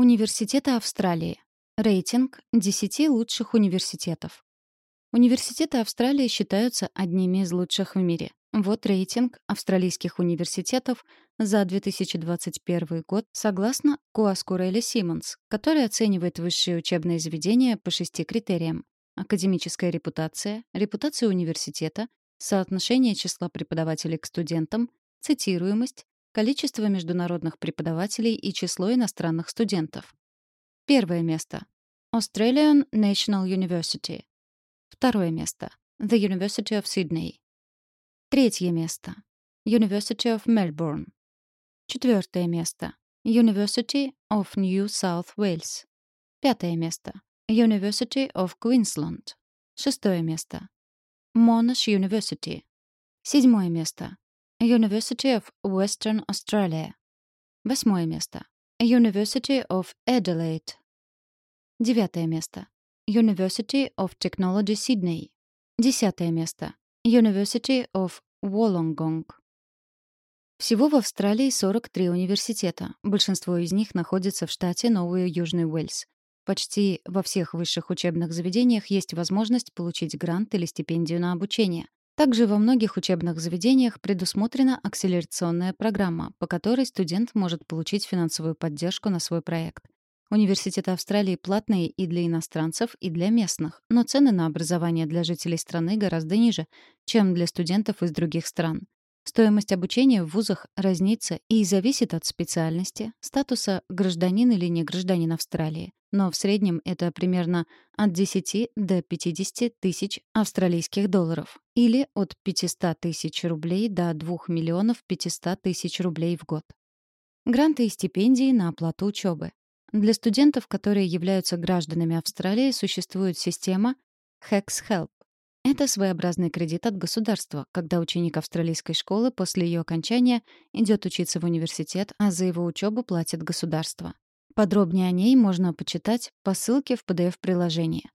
Университеты Австралии. Рейтинг 10 лучших университетов. Университеты Австралии считаются одними из лучших в мире. Вот рейтинг австралийских университетов за 2021 год согласно Куаскурелли Симмонс, который оценивает высшие учебные заведения по шести критериям. Академическая репутация, репутация университета, соотношение числа преподавателей к студентам, цитируемость, количество международных преподавателей и число иностранных студентов. Первое место. Australian National University. Второе место. The University of Sydney. Третье место. University of Melbourne. Четвертое место. University of New South Wales. Пятое место. University of Queensland. Шестое место. Monash University. Седьмое место. University of Western Australia. Восьмое место. University of Adelaide. Девятое место. University of Technology Sydney. Десятое место. University of Wollongong. Всего в Австралии 43 университета. Большинство из них находится в штате Новый Южный Уэльс. Почти во всех высших учебных заведениях есть возможность получить грант или стипендию на обучение. Также во многих учебных заведениях предусмотрена акселерационная программа, по которой студент может получить финансовую поддержку на свой проект. Университеты Австралии платные и для иностранцев, и для местных, но цены на образование для жителей страны гораздо ниже, чем для студентов из других стран. Стоимость обучения в вузах разнится и зависит от специальности, статуса гражданин или не гражданин Австралии. Но в среднем это примерно от 10 до 50 тысяч австралийских долларов или от 500 тысяч рублей до 2 миллионов 500 тысяч рублей в год. Гранты и стипендии на оплату учебы. Для студентов, которые являются гражданами Австралии, существует система HEX Help. Это своеобразный кредит от государства, когда ученик австралийской школы после ее окончания идет учиться в университет, а за его учебу платит государство. Подробнее о ней можно почитать по ссылке в PDF-приложении.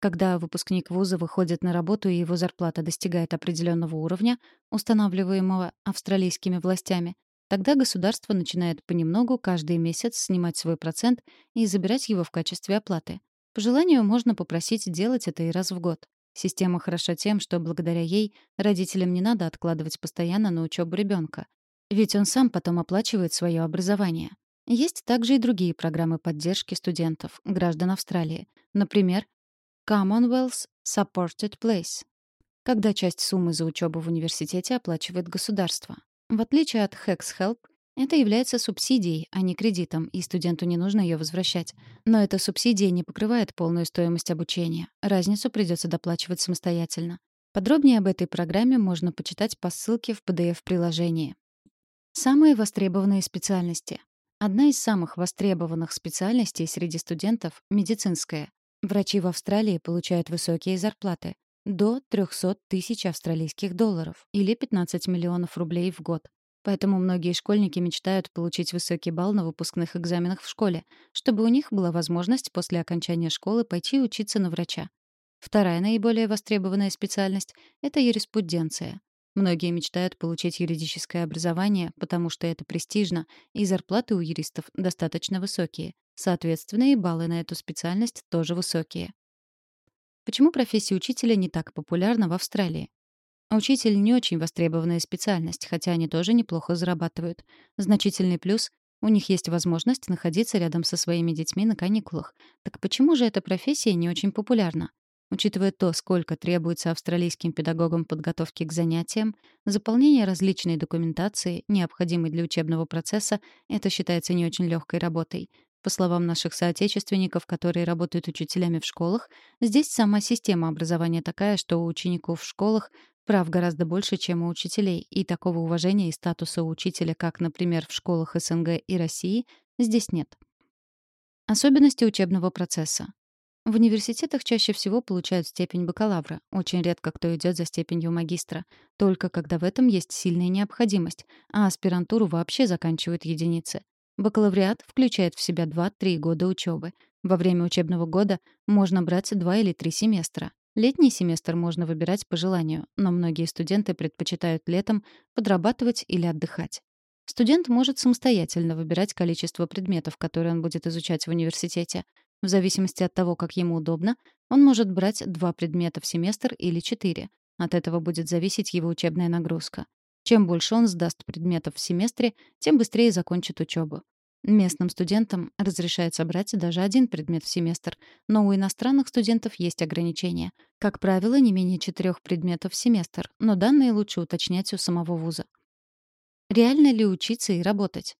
Когда выпускник вуза выходит на работу и его зарплата достигает определенного уровня, устанавливаемого австралийскими властями, тогда государство начинает понемногу каждый месяц снимать свой процент и забирать его в качестве оплаты. По желанию можно попросить делать это и раз в год. Система хороша тем, что благодаря ей родителям не надо откладывать постоянно на учебу ребенка, ведь он сам потом оплачивает свое образование. Есть также и другие программы поддержки студентов, граждан Австралии. Например, Commonwealth Supported Place, когда часть суммы за учебу в университете оплачивает государство. В отличие от Hex Help, это является субсидией, а не кредитом, и студенту не нужно ее возвращать. Но эта субсидия не покрывает полную стоимость обучения. Разницу придется доплачивать самостоятельно. Подробнее об этой программе можно почитать по ссылке в PDF-приложении. Самые востребованные специальности. Одна из самых востребованных специальностей среди студентов — медицинская. Врачи в Австралии получают высокие зарплаты — до 300 тысяч австралийских долларов или 15 миллионов рублей в год. Поэтому многие школьники мечтают получить высокий балл на выпускных экзаменах в школе, чтобы у них была возможность после окончания школы пойти учиться на врача. Вторая наиболее востребованная специальность — это юриспруденция. Многие мечтают получить юридическое образование, потому что это престижно, и зарплаты у юристов достаточно высокие. Соответственно, и баллы на эту специальность тоже высокие. Почему профессия учителя не так популярна в Австралии? Учитель не очень востребованная специальность, хотя они тоже неплохо зарабатывают. Значительный плюс — у них есть возможность находиться рядом со своими детьми на каникулах. Так почему же эта профессия не очень популярна? Учитывая то, сколько требуется австралийским педагогам подготовки к занятиям, заполнение различной документации, необходимой для учебного процесса, это считается не очень легкой работой. По словам наших соотечественников, которые работают учителями в школах, здесь сама система образования такая, что у учеников в школах прав гораздо больше, чем у учителей, и такого уважения и статуса у учителя, как, например, в школах СНГ и России, здесь нет. Особенности учебного процесса. В университетах чаще всего получают степень бакалавра. Очень редко кто идет за степенью магистра. Только когда в этом есть сильная необходимость, а аспирантуру вообще заканчивают единицы. Бакалавриат включает в себя 2-3 года учебы. Во время учебного года можно брать 2 или 3 семестра. Летний семестр можно выбирать по желанию, но многие студенты предпочитают летом подрабатывать или отдыхать. Студент может самостоятельно выбирать количество предметов, которые он будет изучать в университете. В зависимости от того, как ему удобно, он может брать два предмета в семестр или четыре. От этого будет зависеть его учебная нагрузка. Чем больше он сдаст предметов в семестре, тем быстрее закончит учебу. Местным студентам разрешается брать даже один предмет в семестр, но у иностранных студентов есть ограничения. Как правило, не менее четырех предметов в семестр, но данные лучше уточнять у самого вуза. Реально ли учиться и работать?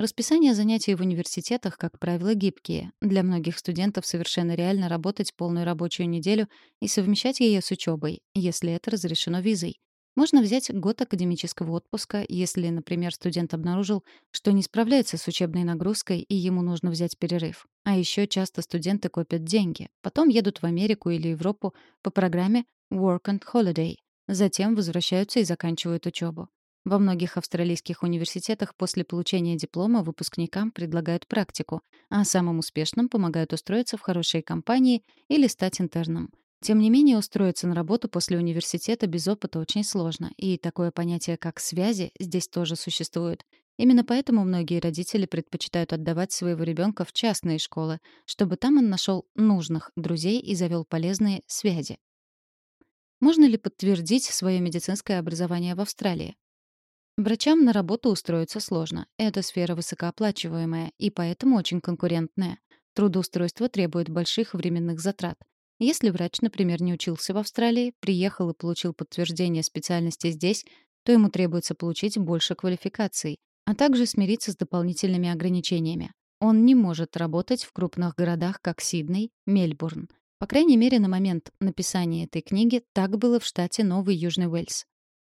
Расписание занятий в университетах, как правило, гибкие. Для многих студентов совершенно реально работать полную рабочую неделю и совмещать ее с учебой, если это разрешено визой. Можно взять год академического отпуска, если, например, студент обнаружил, что не справляется с учебной нагрузкой и ему нужно взять перерыв. А еще часто студенты копят деньги, потом едут в Америку или Европу по программе Work and Holiday, затем возвращаются и заканчивают учебу. Во многих австралийских университетах после получения диплома выпускникам предлагают практику, а самым успешным помогают устроиться в хорошие компании или стать интерном. Тем не менее, устроиться на работу после университета без опыта очень сложно, и такое понятие, как «связи», здесь тоже существует. Именно поэтому многие родители предпочитают отдавать своего ребенка в частные школы, чтобы там он нашел нужных друзей и завел полезные связи. Можно ли подтвердить свое медицинское образование в Австралии? Врачам на работу устроиться сложно. Эта сфера высокооплачиваемая и поэтому очень конкурентная. Трудоустройство требует больших временных затрат. Если врач, например, не учился в Австралии, приехал и получил подтверждение специальности здесь, то ему требуется получить больше квалификаций, а также смириться с дополнительными ограничениями. Он не может работать в крупных городах, как Сидней, Мельбурн. По крайней мере, на момент написания этой книги так было в штате Новый Южный Уэльс.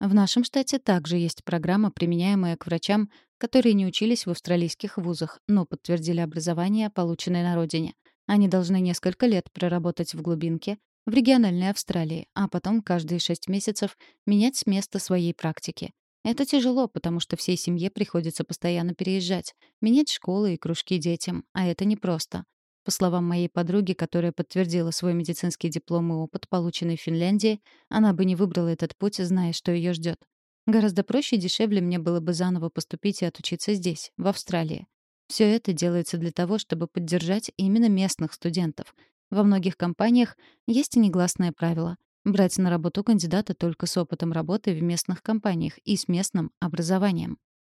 В нашем штате также есть программа, применяемая к врачам, которые не учились в австралийских вузах, но подтвердили образование, полученное на родине. Они должны несколько лет проработать в глубинке, в региональной Австралии, а потом каждые шесть месяцев менять место своей практики. Это тяжело, потому что всей семье приходится постоянно переезжать, менять школы и кружки детям, а это непросто. По словам моей подруги, которая подтвердила свой медицинский диплом и опыт, полученный в Финляндии, она бы не выбрала этот путь, зная, что ее ждет. Гораздо проще и дешевле мне было бы заново поступить и отучиться здесь, в Австралии. Все это делается для того, чтобы поддержать именно местных студентов. Во многих компаниях есть негласное правило — брать на работу кандидата только с опытом работы в местных компаниях и с местным образованием.